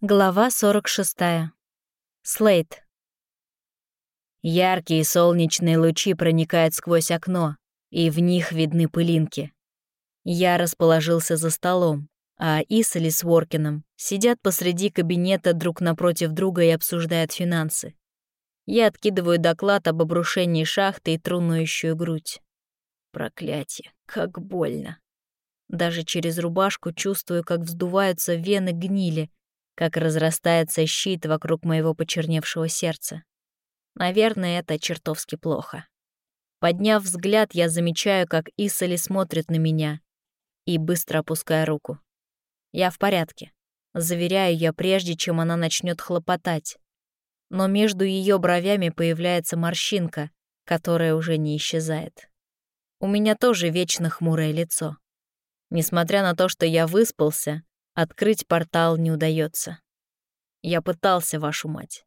Глава 46. Слейт. Яркие солнечные лучи проникают сквозь окно, и в них видны пылинки. Я расположился за столом, а Исали с Воркином сидят посреди кабинета друг напротив друга и обсуждают финансы. Я откидываю доклад об обрушении шахты и трунующую грудь. Проклятие, как больно. Даже через рубашку чувствую, как вздуваются вены гнили — как разрастается щит вокруг моего почерневшего сердца. Наверное, это чертовски плохо. Подняв взгляд, я замечаю, как Исали смотрит на меня и быстро опускаю руку. Я в порядке. Заверяю я, прежде чем она начнет хлопотать. Но между ее бровями появляется морщинка, которая уже не исчезает. У меня тоже вечно хмурое лицо. Несмотря на то, что я выспался, Открыть портал не удается. Я пытался, вашу мать.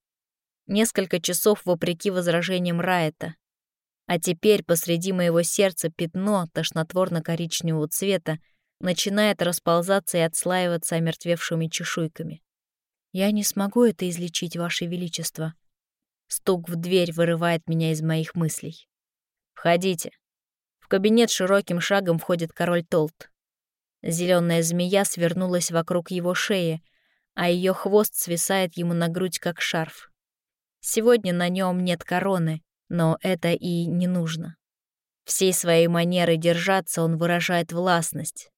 Несколько часов вопреки возражениям Райта. А теперь посреди моего сердца пятно тошнотворно-коричневого цвета начинает расползаться и отслаиваться омертвевшими чешуйками. Я не смогу это излечить, Ваше Величество. Стук в дверь вырывает меня из моих мыслей. «Входите». В кабинет широким шагом входит король Толт. Зеленая змея свернулась вокруг его шеи, а ее хвост свисает ему на грудь, как шарф. Сегодня на нем нет короны, но это и не нужно. Всей своей манерой держаться он выражает властность.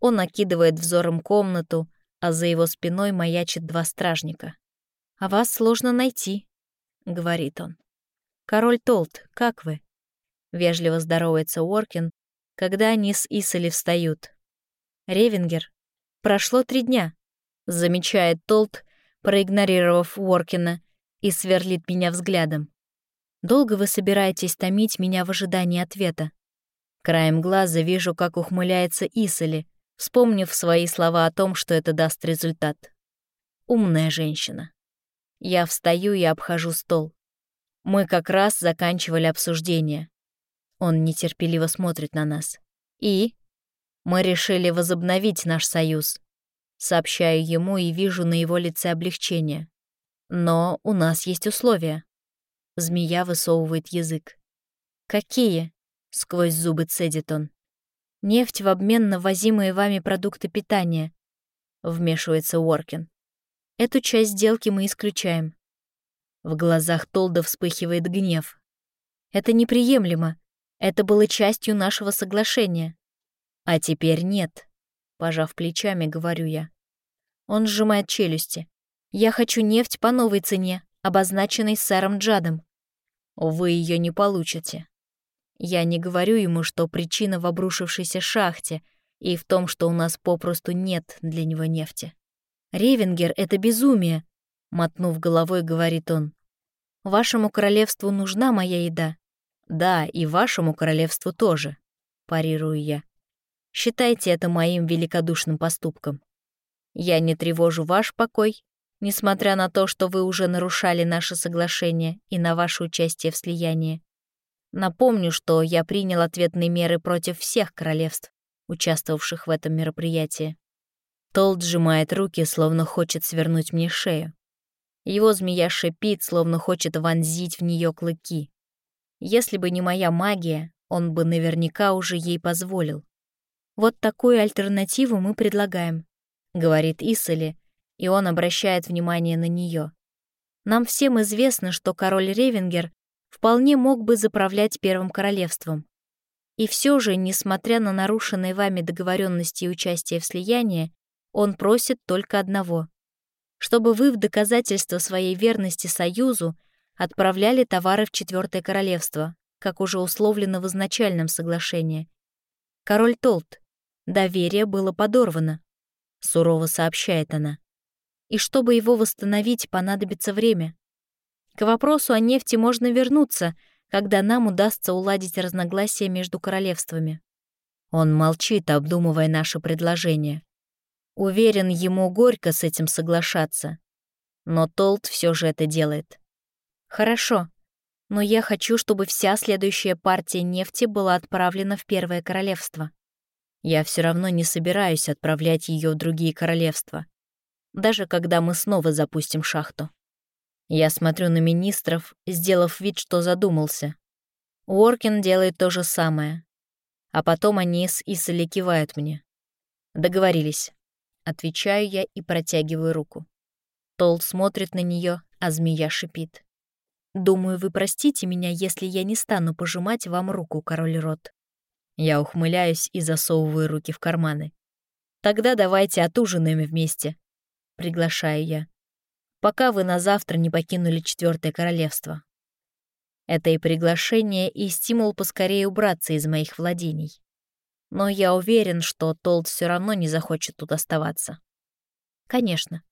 Он накидывает взором комнату, а за его спиной маячит два стражника. «А вас сложно найти», — говорит он. «Король Толт, как вы?» Вежливо здоровается Уоркин, когда они с Исали встают. Ревенгер. Прошло три дня, замечает Толт, проигнорировав Уоркина, и сверлит меня взглядом. Долго вы собираетесь томить меня в ожидании ответа? Краем глаза вижу, как ухмыляется Исали, вспомнив свои слова о том, что это даст результат. Умная женщина. Я встаю и обхожу стол. Мы как раз заканчивали обсуждение. Он нетерпеливо смотрит на нас. И мы решили возобновить наш союз. Сообщаю ему и вижу на его лице облегчение. Но у нас есть условия. Змея высовывает язык. «Какие?» — сквозь зубы цедит он. «Нефть в обмен на возимые вами продукты питания», — вмешивается Уоркин. «Эту часть сделки мы исключаем». В глазах Толда вспыхивает гнев. «Это неприемлемо. Это было частью нашего соглашения. А теперь нет, пожав плечами, говорю я. Он сжимает челюсти. Я хочу нефть по новой цене, обозначенной сэром Джадом. Вы ее не получите. Я не говорю ему, что причина в обрушившейся шахте и в том, что у нас попросту нет для него нефти. «Ревенгер — это безумие», — мотнув головой, говорит он. «Вашему королевству нужна моя еда». «Да, и вашему королевству тоже», — парирую я. Считайте это моим великодушным поступком. Я не тревожу ваш покой, несмотря на то, что вы уже нарушали наше соглашение и на ваше участие в слиянии. Напомню, что я принял ответные меры против всех королевств, участвовавших в этом мероприятии. Толд сжимает руки, словно хочет свернуть мне шею. Его змея шипит, словно хочет вонзить в нее клыки. Если бы не моя магия, он бы наверняка уже ей позволил. «Вот такую альтернативу мы предлагаем», — говорит Исали, и он обращает внимание на нее. «Нам всем известно, что король Ревенгер вполне мог бы заправлять Первым Королевством. И все же, несмотря на нарушенные вами договоренности и участие в слиянии, он просит только одного — чтобы вы в доказательство своей верности Союзу отправляли товары в Четвертое Королевство, как уже условлено в изначальном соглашении. Король Толт, Доверие было подорвано, сурово сообщает она. И чтобы его восстановить, понадобится время. К вопросу о нефти можно вернуться, когда нам удастся уладить разногласия между королевствами. Он молчит, обдумывая наше предложение. Уверен, ему горько с этим соглашаться. Но Толт все же это делает. Хорошо, но я хочу, чтобы вся следующая партия нефти была отправлена в Первое Королевство. Я все равно не собираюсь отправлять ее в другие королевства. даже когда мы снова запустим шахту. Я смотрю на министров, сделав вид, что задумался. Уоркин делает то же самое. А потом они с Исали кивают мне. Договорились. Отвечаю я и протягиваю руку. Тол смотрит на нее, а змея шипит. «Думаю, вы простите меня, если я не стану пожимать вам руку, король Рот». Я ухмыляюсь и засовываю руки в карманы. «Тогда давайте отужинаем вместе», — приглашаю я, «пока вы на завтра не покинули Четвертое Королевство». Это и приглашение, и стимул поскорее убраться из моих владений. Но я уверен, что Толд все равно не захочет тут оставаться. Конечно.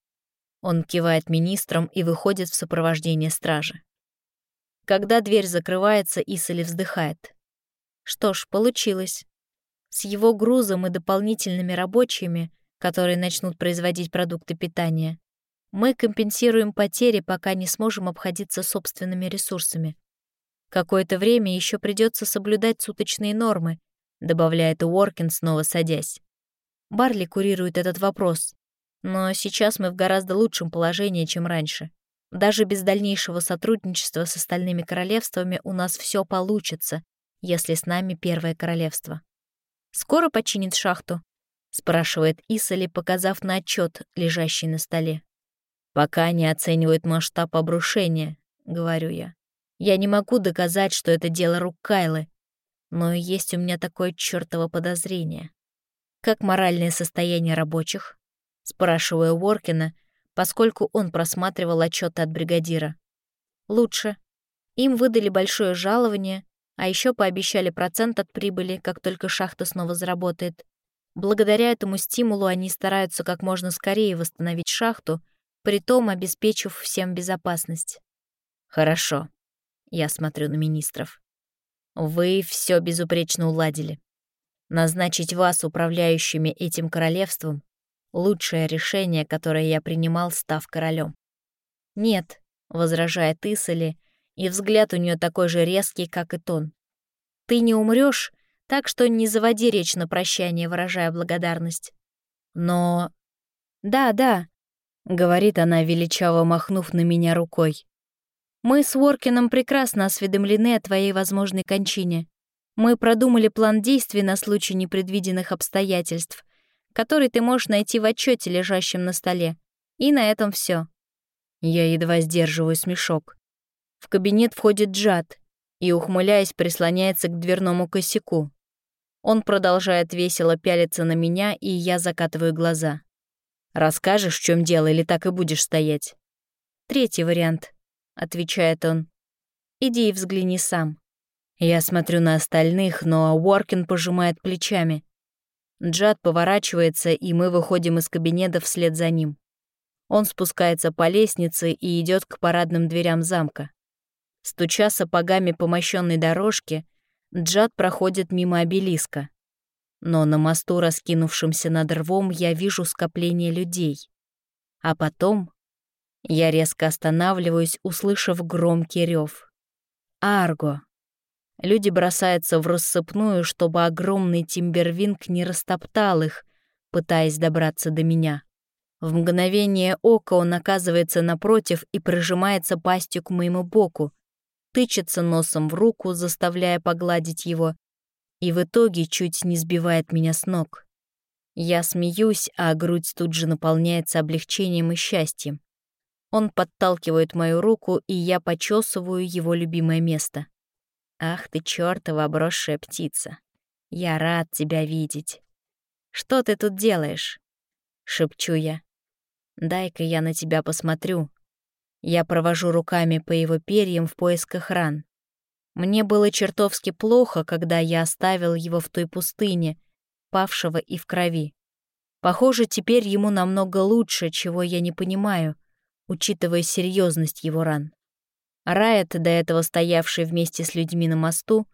Он кивает министром и выходит в сопровождение стражи. Когда дверь закрывается, Исали вздыхает. Что ж, получилось. С его грузом и дополнительными рабочими, которые начнут производить продукты питания, мы компенсируем потери, пока не сможем обходиться собственными ресурсами. Какое-то время еще придется соблюдать суточные нормы, добавляет Уоркин, снова садясь. Барли курирует этот вопрос, но сейчас мы в гораздо лучшем положении, чем раньше. Даже без дальнейшего сотрудничества с остальными королевствами у нас все получится, если с нами Первое Королевство. «Скоро починит шахту?» — спрашивает Исали, показав на отчет, лежащий на столе. «Пока не оценивают масштаб обрушения», — говорю я. «Я не могу доказать, что это дело рук Кайлы, но есть у меня такое чёртово подозрение. Как моральное состояние рабочих?» — спрашиваю Уоркина, поскольку он просматривал отчеты от бригадира. «Лучше. Им выдали большое жалование, а еще пообещали процент от прибыли, как только шахта снова заработает. Благодаря этому стимулу они стараются как можно скорее восстановить шахту, притом обеспечив всем безопасность. Хорошо. Я смотрю на министров. Вы все безупречно уладили. Назначить вас управляющими этим королевством — лучшее решение, которое я принимал, став королем. Нет, — возражает Исали, и взгляд у нее такой же резкий, как и тон. «Ты не умрешь, так что не заводи речь на прощание, выражая благодарность». «Но...» «Да, да», — говорит она, величаво махнув на меня рукой. «Мы с Уоркином прекрасно осведомлены о твоей возможной кончине. Мы продумали план действий на случай непредвиденных обстоятельств, который ты можешь найти в отчете, лежащем на столе. И на этом все. Я едва сдерживаю смешок. В кабинет входит Джад и, ухмыляясь, прислоняется к дверному косяку. Он продолжает весело пялиться на меня, и я закатываю глаза. «Расскажешь, в чем дело, или так и будешь стоять?» «Третий вариант», — отвечает он. «Иди и взгляни сам». Я смотрю на остальных, но Уоркин пожимает плечами. Джад поворачивается, и мы выходим из кабинета вслед за ним. Он спускается по лестнице и идет к парадным дверям замка. Стуча сапогами по мощенной дорожке, Джад проходит мимо обелиска. Но на мосту, раскинувшемся над рвом, я вижу скопление людей. А потом я резко останавливаюсь, услышав громкий рев. Арго. Люди бросаются в рассыпную, чтобы огромный тимбервинг не растоптал их, пытаясь добраться до меня. В мгновение ока он оказывается напротив и прижимается пастью к моему боку, тычется носом в руку, заставляя погладить его, и в итоге чуть не сбивает меня с ног. Я смеюсь, а грудь тут же наполняется облегчением и счастьем. Он подталкивает мою руку, и я почесываю его любимое место. «Ах ты, чёртова обросшая птица! Я рад тебя видеть!» «Что ты тут делаешь?» — шепчу я. «Дай-ка я на тебя посмотрю, я провожу руками по его перьям в поисках ран. Мне было чертовски плохо, когда я оставил его в той пустыне, павшего и в крови. Похоже, теперь ему намного лучше, чего я не понимаю, учитывая серьезность его ран. Райт, до этого стоявший вместе с людьми на мосту,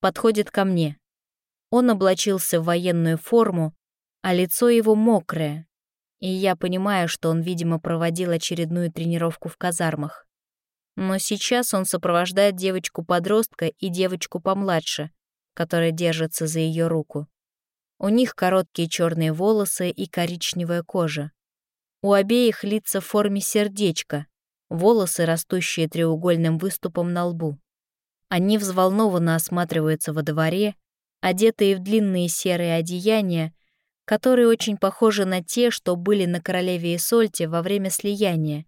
подходит ко мне. Он облачился в военную форму, а лицо его мокрое, и я понимаю, что он, видимо, проводил очередную тренировку в казармах. Но сейчас он сопровождает девочку-подростка и девочку помладше, которая держится за ее руку. У них короткие черные волосы и коричневая кожа. У обеих лица в форме сердечка, волосы, растущие треугольным выступом на лбу. Они взволнованно осматриваются во дворе, одетые в длинные серые одеяния, которые очень похожи на те, что были на королеве Исольте во время слияния.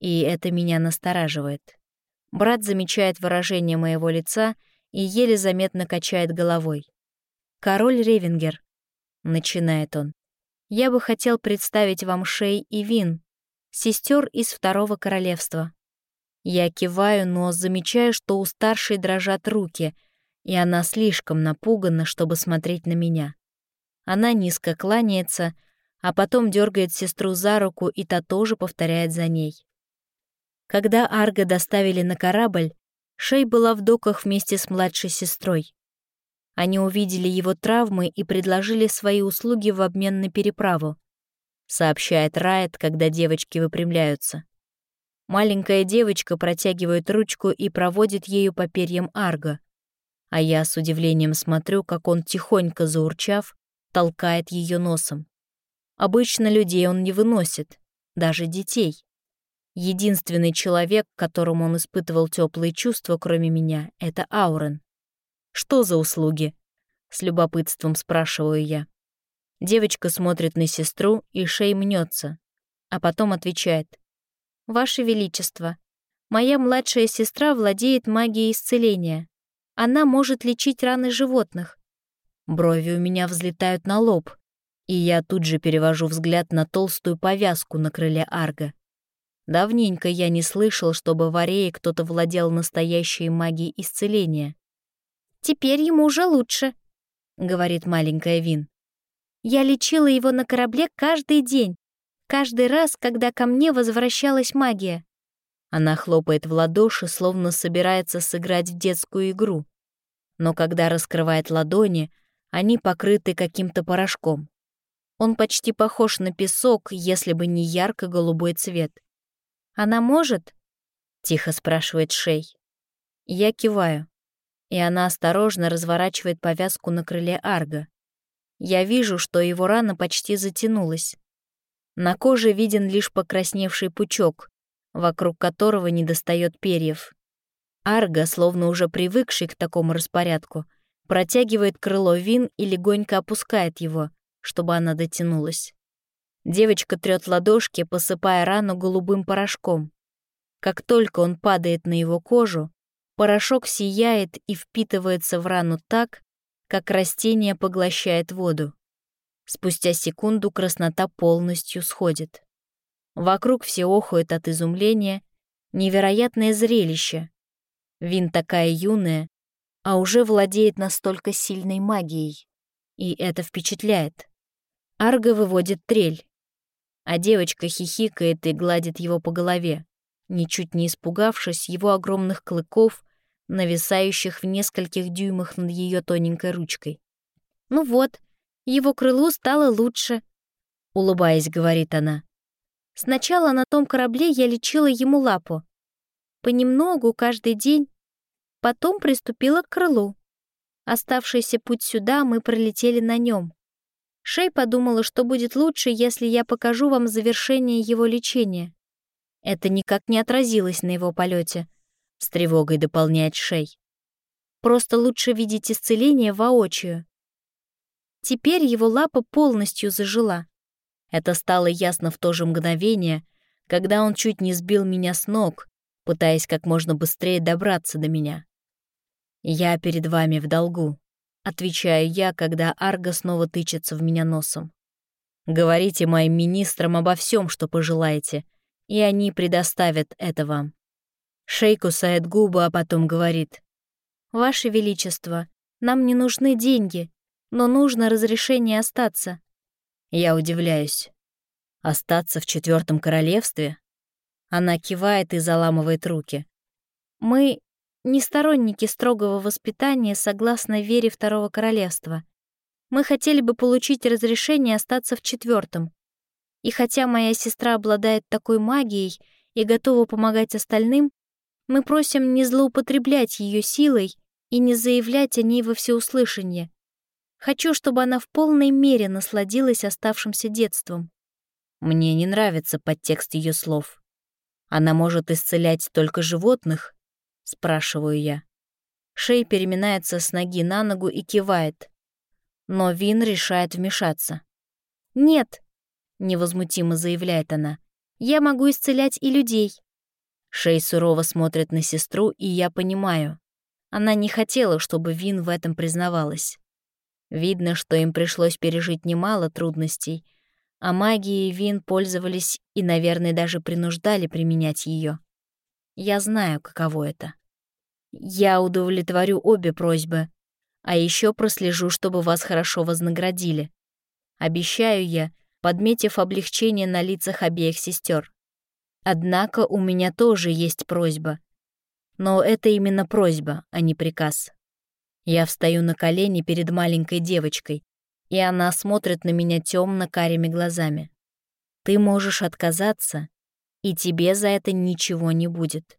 И это меня настораживает. Брат замечает выражение моего лица и еле заметно качает головой. «Король Ревенгер», — начинает он, — «я бы хотел представить вам Шей и Вин, сестер из Второго Королевства». Я киваю, но замечаю, что у старшей дрожат руки, и она слишком напугана, чтобы смотреть на меня. Она низко кланяется, а потом дергает сестру за руку, и та тоже повторяет за ней. Когда Арга доставили на корабль, Шей была в доках вместе с младшей сестрой. Они увидели его травмы и предложили свои услуги в обмен на переправу, сообщает Райт, когда девочки выпрямляются. Маленькая девочка протягивает ручку и проводит ею по перьям Арга, а я с удивлением смотрю, как он, тихонько заурчав, толкает ее носом. Обычно людей он не выносит, даже детей. Единственный человек, которому он испытывал теплые чувства, кроме меня, это Аурен. «Что за услуги?» — с любопытством спрашиваю я. Девочка смотрит на сестру, и шей мнется, а потом отвечает. «Ваше Величество, моя младшая сестра владеет магией исцеления. Она может лечить раны животных. Брови у меня взлетают на лоб, и я тут же перевожу взгляд на толстую повязку на крыле Арга. Давненько я не слышал, чтобы в Арее кто-то владел настоящей магией исцеления. «Теперь ему уже лучше», — говорит маленькая Вин. «Я лечила его на корабле каждый день, каждый раз, когда ко мне возвращалась магия». Она хлопает в ладоши, словно собирается сыграть в детскую игру. Но когда раскрывает ладони, они покрыты каким-то порошком. Он почти похож на песок, если бы не ярко-голубой цвет. «Она может?» — тихо спрашивает Шей. Я киваю, и она осторожно разворачивает повязку на крыле Арга. Я вижу, что его рана почти затянулась. На коже виден лишь покрасневший пучок, вокруг которого недостает перьев. Арга, словно уже привыкший к такому распорядку, — протягивает крыло Вин и легонько опускает его, чтобы она дотянулась. Девочка трёт ладошки, посыпая рану голубым порошком. Как только он падает на его кожу, порошок сияет и впитывается в рану так, как растение поглощает воду. Спустя секунду краснота полностью сходит. Вокруг все охают от изумления. Невероятное зрелище. Вин такая юная, а уже владеет настолько сильной магией. И это впечатляет. Арго выводит трель, а девочка хихикает и гладит его по голове, ничуть не испугавшись его огромных клыков, нависающих в нескольких дюймах над ее тоненькой ручкой. «Ну вот, его крылу стало лучше», — улыбаясь, говорит она. «Сначала на том корабле я лечила ему лапу. Понемногу, каждый день, Потом приступила к крылу. Оставшийся путь сюда мы пролетели на нем. Шей подумала, что будет лучше, если я покажу вам завершение его лечения. Это никак не отразилось на его полете. С тревогой дополняет Шей. Просто лучше видеть исцеление воочию. Теперь его лапа полностью зажила. Это стало ясно в то же мгновение, когда он чуть не сбил меня с ног, пытаясь как можно быстрее добраться до меня. «Я перед вами в долгу», — отвечаю я, когда Арго снова тычется в меня носом. «Говорите моим министрам обо всем, что пожелаете, и они предоставят это вам». Шей кусает губы, а потом говорит. «Ваше Величество, нам не нужны деньги, но нужно разрешение остаться». Я удивляюсь. «Остаться в Четвертом Королевстве?» Она кивает и заламывает руки. «Мы не сторонники строгого воспитания согласно вере Второго Королевства. Мы хотели бы получить разрешение остаться в четвертом. И хотя моя сестра обладает такой магией и готова помогать остальным, мы просим не злоупотреблять ее силой и не заявлять о ней во всеуслышание. Хочу, чтобы она в полной мере насладилась оставшимся детством. Мне не нравится подтекст ее слов. Она может исцелять только животных? Спрашиваю я. Шей переминается с ноги на ногу и кивает. Но Вин решает вмешаться. «Нет», — невозмутимо заявляет она, — «я могу исцелять и людей». Шей сурово смотрит на сестру, и я понимаю. Она не хотела, чтобы Вин в этом признавалась. Видно, что им пришлось пережить немало трудностей, а магией Вин пользовались и, наверное, даже принуждали применять ее. Я знаю, каково это. Я удовлетворю обе просьбы, а еще прослежу, чтобы вас хорошо вознаградили. Обещаю я, подметив облегчение на лицах обеих сестер. Однако у меня тоже есть просьба. Но это именно просьба, а не приказ. Я встаю на колени перед маленькой девочкой, и она смотрит на меня темно-карими глазами. Ты можешь отказаться, и тебе за это ничего не будет.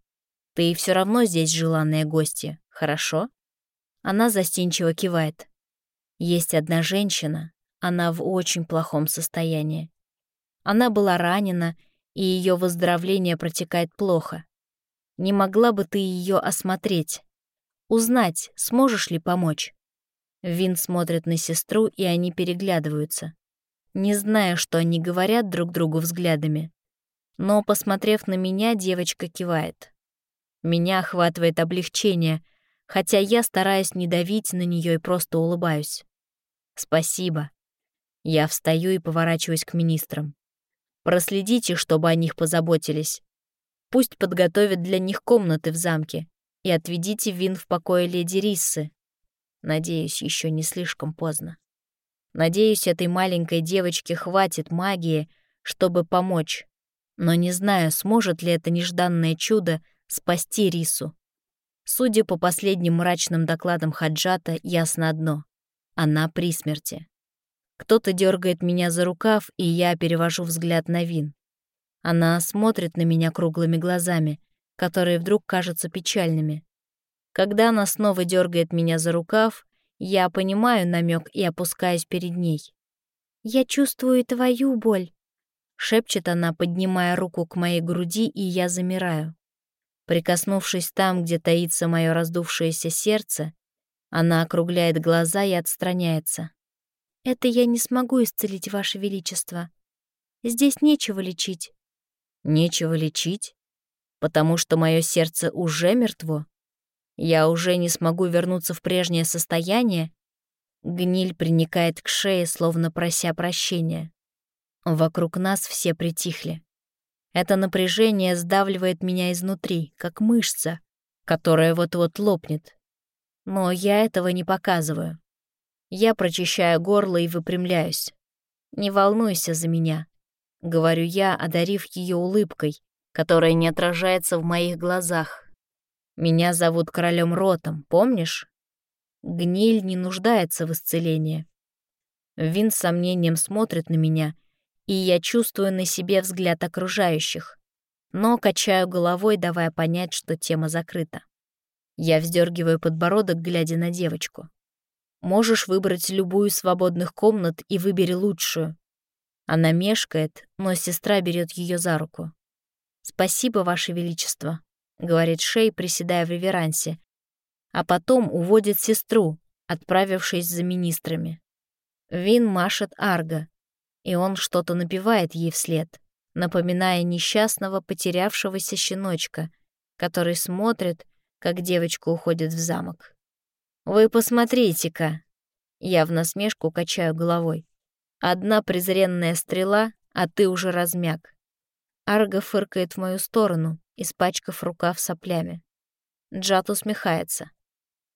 Ты все равно здесь желанная гостья, хорошо? Она застенчиво кивает. Есть одна женщина, она в очень плохом состоянии. Она была ранена, и ее выздоровление протекает плохо. Не могла бы ты ее осмотреть? Узнать, сможешь ли помочь?» Вин смотрит на сестру, и они переглядываются. Не зная, что они говорят друг другу взглядами. Но, посмотрев на меня, девочка кивает. Меня охватывает облегчение, хотя я стараюсь не давить на нее и просто улыбаюсь. «Спасибо». Я встаю и поворачиваюсь к министрам. Проследите, чтобы о них позаботились. Пусть подготовят для них комнаты в замке и отведите Вин в покое леди Риссы. Надеюсь, еще не слишком поздно. Надеюсь, этой маленькой девочке хватит магии, чтобы помочь. Но не знаю, сможет ли это нежданное чудо спасти Рису. Судя по последним мрачным докладам Хаджата, ясно одно — она при смерти. Кто-то дергает меня за рукав, и я перевожу взгляд на Вин. Она смотрит на меня круглыми глазами, которые вдруг кажутся печальными. Когда она снова дергает меня за рукав, я понимаю намек и опускаюсь перед ней. «Я чувствую твою боль», — шепчет она, поднимая руку к моей груди, и я замираю. Прикоснувшись там, где таится мое раздувшееся сердце, она округляет глаза и отстраняется. «Это я не смогу исцелить, Ваше Величество. Здесь нечего лечить». «Нечего лечить? Потому что мое сердце уже мертво? Я уже не смогу вернуться в прежнее состояние?» Гниль приникает к шее, словно прося прощения. Вокруг нас все притихли. Это напряжение сдавливает меня изнутри, как мышца, которая вот-вот лопнет. Но я этого не показываю. Я прочищаю горло и выпрямляюсь. «Не волнуйся за меня», — говорю я, одарив ее улыбкой, которая не отражается в моих глазах. «Меня зовут королем Ротом, помнишь? Гниль не нуждается в исцелении». Вин с сомнением смотрит на меня — и я чувствую на себе взгляд окружающих, но качаю головой, давая понять, что тема закрыта. Я вздергиваю подбородок, глядя на девочку. Можешь выбрать любую из свободных комнат и выбери лучшую. Она мешкает, но сестра берет ее за руку. «Спасибо, Ваше Величество», — говорит Шей, приседая в реверансе, а потом уводит сестру, отправившись за министрами. Вин машет Арго, и он что-то напевает ей вслед, напоминая несчастного потерявшегося щеночка, который смотрит, как девочка уходит в замок. «Вы посмотрите-ка!» Я в насмешку качаю головой. «Одна презренная стрела, а ты уже размяк». Арго фыркает в мою сторону, испачкав рукав соплями. Джат усмехается.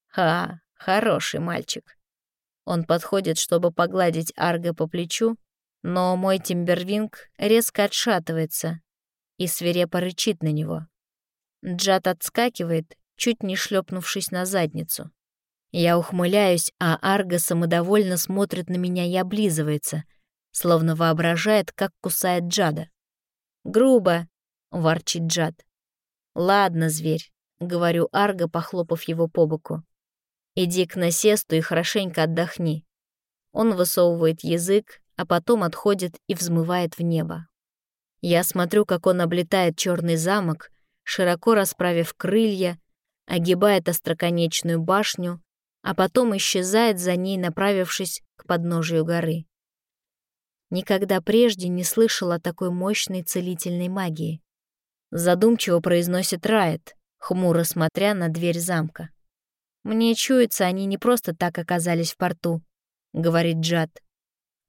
«Ха, хороший мальчик». Он подходит, чтобы погладить Арго по плечу, но мой Тимбервинг резко отшатывается и свирепо рычит на него. Джад отскакивает, чуть не шлепнувшись на задницу. Я ухмыляюсь, а Арго самодовольно смотрит на меня и облизывается, словно воображает, как кусает Джада. «Грубо!» — ворчит Джад. «Ладно, зверь», — говорю Арго, похлопав его по боку. «Иди к насесту и хорошенько отдохни». Он высовывает язык, а потом отходит и взмывает в небо. Я смотрю, как он облетает черный замок, широко расправив крылья, огибает остроконечную башню, а потом исчезает за ней, направившись к подножию горы. Никогда прежде не слышала такой мощной целительной магии. Задумчиво произносит Райт, хмуро смотря на дверь замка. «Мне чуется, они не просто так оказались в порту», — говорит Джад.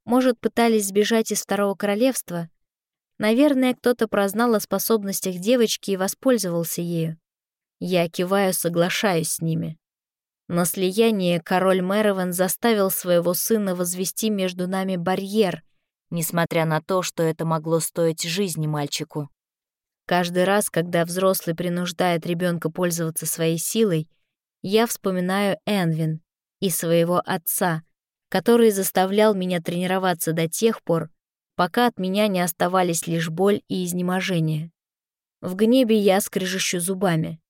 «Может, пытались сбежать из Второго Королевства? Наверное, кто-то прознал о способностях девочки и воспользовался ею. Я киваю, соглашаюсь с ними. На слияние король Мэрован заставил своего сына возвести между нами барьер, несмотря на то, что это могло стоить жизни мальчику. Каждый раз, когда взрослый принуждает ребенка пользоваться своей силой, я вспоминаю Энвин и своего отца, который заставлял меня тренироваться до тех пор, пока от меня не оставались лишь боль и изнеможение. В гневе я скрежещу зубами.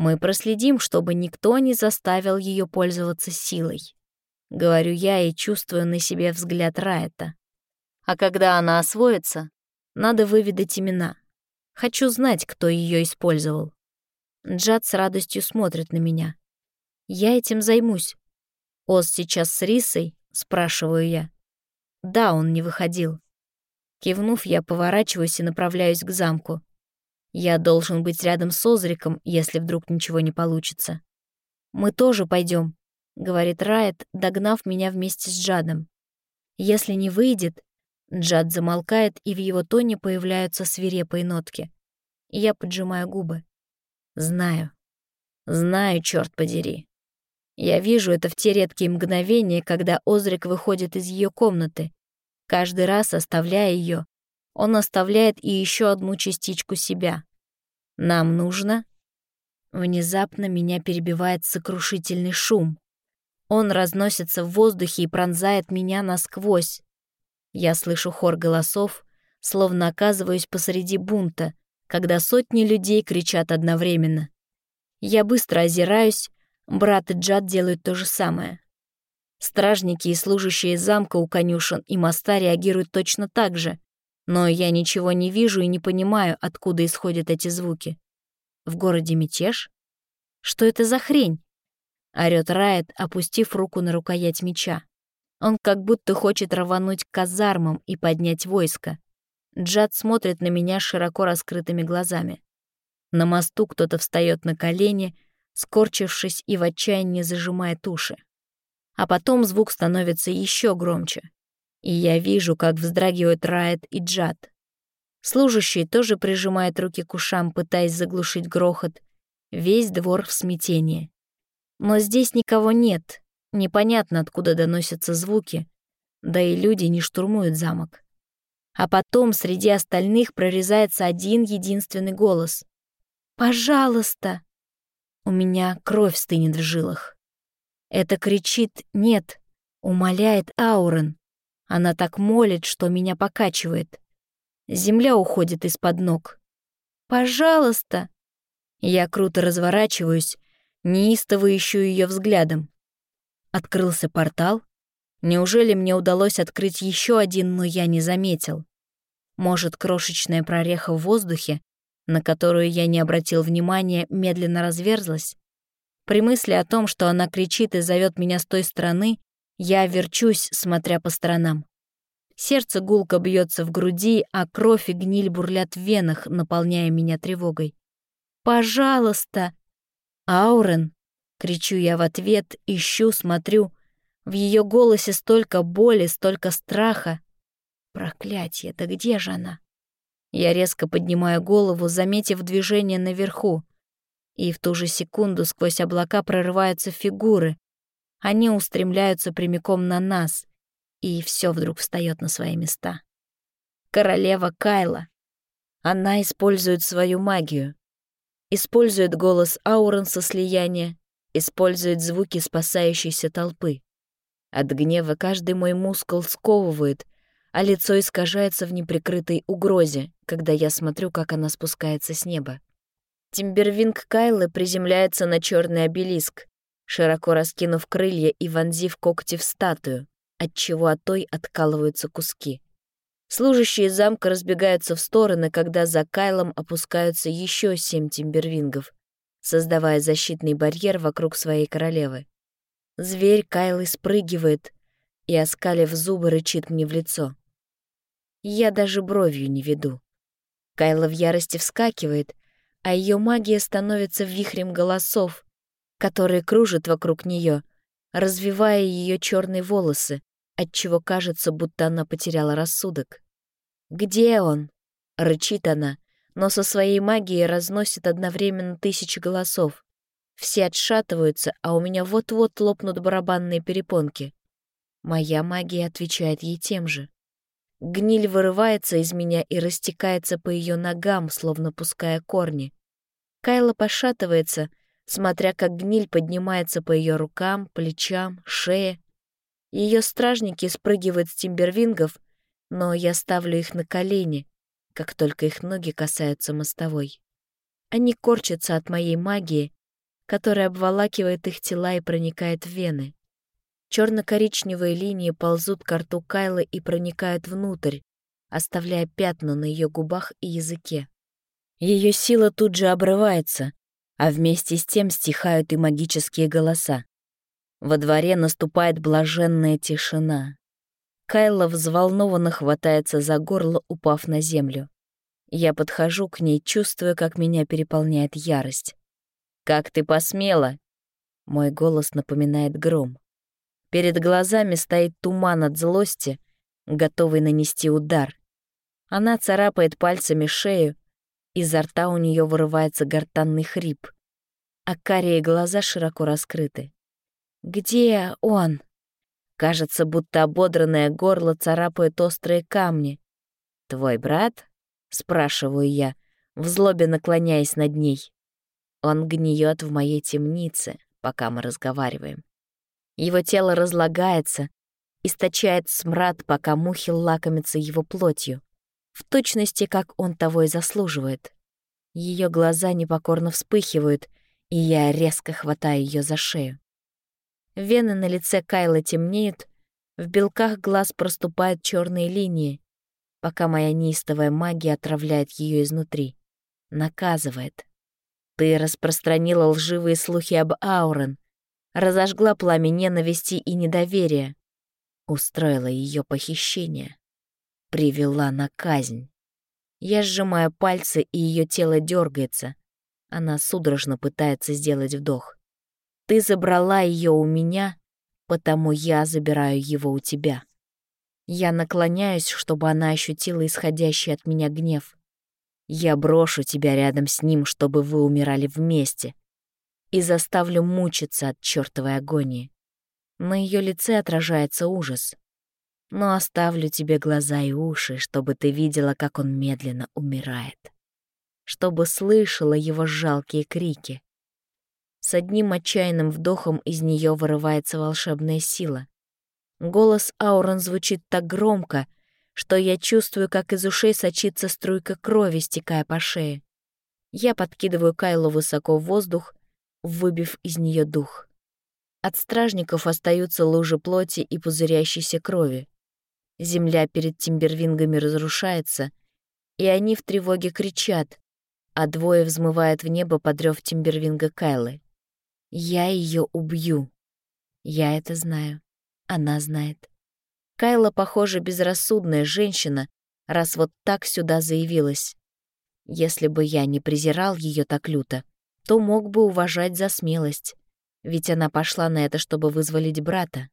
Мы проследим, чтобы никто не заставил ее пользоваться силой. Говорю я и чувствую на себе взгляд Райта. А когда она освоится, надо выведать имена. Хочу знать, кто ее использовал. Джад с радостью смотрит на меня. Я этим займусь. Оз сейчас с Рисой? Спрашиваю я. Да, он не выходил. Кивнув, я поворачиваюсь и направляюсь к замку. Я должен быть рядом с Озриком, если вдруг ничего не получится. «Мы тоже пойдем, говорит Райт, догнав меня вместе с Джадом. «Если не выйдет...» Джад замолкает, и в его тоне появляются свирепые нотки. Я поджимаю губы. «Знаю. Знаю, черт подери. Я вижу это в те редкие мгновения, когда Озрик выходит из ее комнаты. Каждый раз, оставляя ее, он оставляет и еще одну частичку себя. Нам нужно... Внезапно меня перебивает сокрушительный шум. Он разносится в воздухе и пронзает меня насквозь. Я слышу хор голосов, словно оказываюсь посреди бунта, когда сотни людей кричат одновременно. Я быстро озираюсь, брат и Джад делают то же самое. Стражники и служащие замка у конюшен и моста реагируют точно так же, но я ничего не вижу и не понимаю, откуда исходят эти звуки. В городе мятеж? Что это за хрень? Орёт Райт, опустив руку на рукоять меча. Он как будто хочет рвануть к казармам и поднять войско. Джад смотрит на меня широко раскрытыми глазами. На мосту кто-то встает на колени, скорчившись и в отчаянии зажимает уши. А потом звук становится еще громче и я вижу, как вздрагивают Райт и Джад. Служащий тоже прижимает руки к ушам, пытаясь заглушить грохот. Весь двор в смятении. Но здесь никого нет, непонятно, откуда доносятся звуки, да и люди не штурмуют замок. А потом среди остальных прорезается один единственный голос. «Пожалуйста!» У меня кровь стынет в жилах. Это кричит «нет», умоляет Аурен. Она так молит, что меня покачивает. Земля уходит из-под ног. «Пожалуйста!» Я круто разворачиваюсь, неистово ищу ее взглядом. Открылся портал. Неужели мне удалось открыть еще один, но я не заметил? Может, крошечная прореха в воздухе, на которую я не обратил внимания, медленно разверзлась? При мысли о том, что она кричит и зовет меня с той стороны, я верчусь, смотря по сторонам. Сердце гулко бьется в груди, а кровь и гниль бурлят в венах, наполняя меня тревогой. «Пожалуйста!» «Аурен!» — кричу я в ответ, ищу, смотрю. В ее голосе столько боли, столько страха. Проклятье, да где же она? Я резко поднимаю голову, заметив движение наверху. И в ту же секунду сквозь облака прорываются фигуры, они устремляются прямиком на нас, и все вдруг встает на свои места. Королева Кайла. Она использует свою магию. Использует голос Ауренса слияния, использует звуки спасающейся толпы. От гнева каждый мой мускул сковывает, а лицо искажается в неприкрытой угрозе, когда я смотрю, как она спускается с неба. Тимбервинг Кайлы приземляется на черный обелиск, широко раскинув крылья и вонзив когти в статую, отчего от той откалываются куски. Служащие замка разбегаются в стороны, когда за Кайлом опускаются еще семь тимбервингов, создавая защитный барьер вокруг своей королевы. Зверь Кайлы спрыгивает и, оскалив зубы, рычит мне в лицо. Я даже бровью не веду. Кайла в ярости вскакивает, а ее магия становится вихрем голосов, которые кружат вокруг нее, развивая ее черные волосы, отчего кажется, будто она потеряла рассудок. «Где он?» — рычит она, но со своей магией разносит одновременно тысячи голосов. Все отшатываются, а у меня вот-вот лопнут барабанные перепонки. Моя магия отвечает ей тем же. Гниль вырывается из меня и растекается по ее ногам, словно пуская корни. Кайла пошатывается, смотря как гниль поднимается по ее рукам, плечам, шее, ее стражники спрыгивают с тимбервингов, но я ставлю их на колени, как только их ноги касаются мостовой. Они корчатся от моей магии, которая обволакивает их тела и проникает в вены. Черно-коричневые линии ползут к рту Кайлы и проникают внутрь, оставляя пятна на ее губах и языке. Ее сила тут же обрывается, а вместе с тем стихают и магические голоса. Во дворе наступает блаженная тишина. Кайла взволнованно хватается за горло, упав на землю. Я подхожу к ней, чувствуя, как меня переполняет ярость. «Как ты посмела?» Мой голос напоминает гром. Перед глазами стоит туман от злости, готовый нанести удар. Она царапает пальцами шею, изо рта у нее вырывается гортанный хрип, а карие глаза широко раскрыты. Где он? Кажется, будто ободранное горло царапает острые камни. «Твой брат?» — спрашиваю я, в злобе наклоняясь над ней. Он гниет в моей темнице, пока мы разговариваем. Его тело разлагается, источает смрад, пока мухи лакомятся его плотью, в точности, как он того и заслуживает. Ее глаза непокорно вспыхивают, и я резко хватаю ее за шею. Вены на лице Кайла темнеют, в белках глаз проступают черные линии, пока моя неистовая магия отравляет ее изнутри. Наказывает. Ты распространила лживые слухи об Аурен, разожгла пламя ненависти и недоверия, устроила ее похищение, привела на казнь. Я сжимаю пальцы, и ее тело дергается. Она судорожно пытается сделать вдох. Ты забрала ее у меня, потому я забираю его у тебя. Я наклоняюсь, чтобы она ощутила исходящий от меня гнев. Я брошу тебя рядом с ним, чтобы вы умирали вместе, и заставлю мучиться от чертовой агонии. На ее лице отражается ужас. Но оставлю тебе глаза и уши, чтобы ты видела, как он медленно умирает. Чтобы слышала его жалкие крики. С одним отчаянным вдохом из нее вырывается волшебная сила. Голос Аурон звучит так громко, что я чувствую, как из ушей сочится струйка крови, стекая по шее. Я подкидываю Кайлу высоко в воздух, выбив из нее дух. От стражников остаются лужи плоти и пузырящейся крови. Земля перед тимбервингами разрушается, и они в тревоге кричат, а двое взмывают в небо подрёв тимбервинга Кайлы. Я ее убью. Я это знаю. Она знает. Кайла, похоже, безрассудная женщина, раз вот так сюда заявилась. Если бы я не презирал ее так люто, то мог бы уважать за смелость, ведь она пошла на это, чтобы вызволить брата.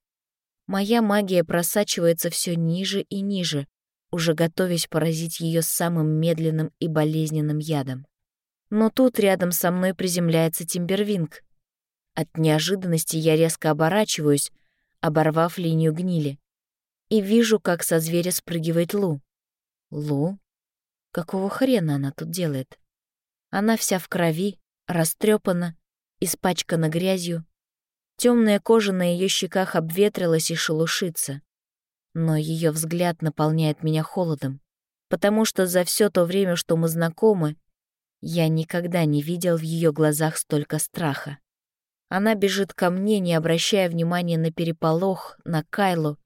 Моя магия просачивается все ниже и ниже, уже готовясь поразить ее самым медленным и болезненным ядом. Но тут рядом со мной приземляется Тимбервинг, от неожиданности я резко оборачиваюсь, оборвав линию гнили, и вижу, как со зверя спрыгивает Лу. Лу? Какого хрена она тут делает? Она вся в крови, растрепана, испачкана грязью. Темная кожа на ее щеках обветрилась и шелушится. Но ее взгляд наполняет меня холодом, потому что за все то время, что мы знакомы, я никогда не видел в ее глазах столько страха. Она бежит ко мне, не обращая внимания на переполох, на Кайлу.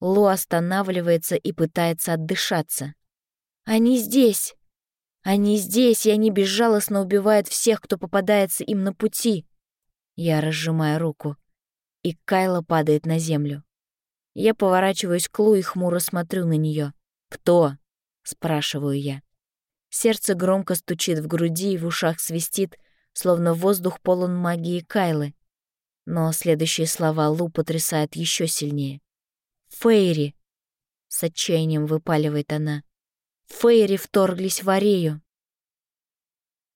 Лу останавливается и пытается отдышаться. «Они здесь! Они здесь, и они безжалостно убивают всех, кто попадается им на пути!» Я разжимаю руку, и Кайла падает на землю. Я поворачиваюсь к Лу и хмуро смотрю на нее. «Кто?» — спрашиваю я. Сердце громко стучит в груди и в ушах свистит, словно воздух полон магии Кайлы. Но следующие слова Лу потрясают еще сильнее. «Фейри!» — с отчаянием выпаливает она. «Фейри вторглись в Арею!»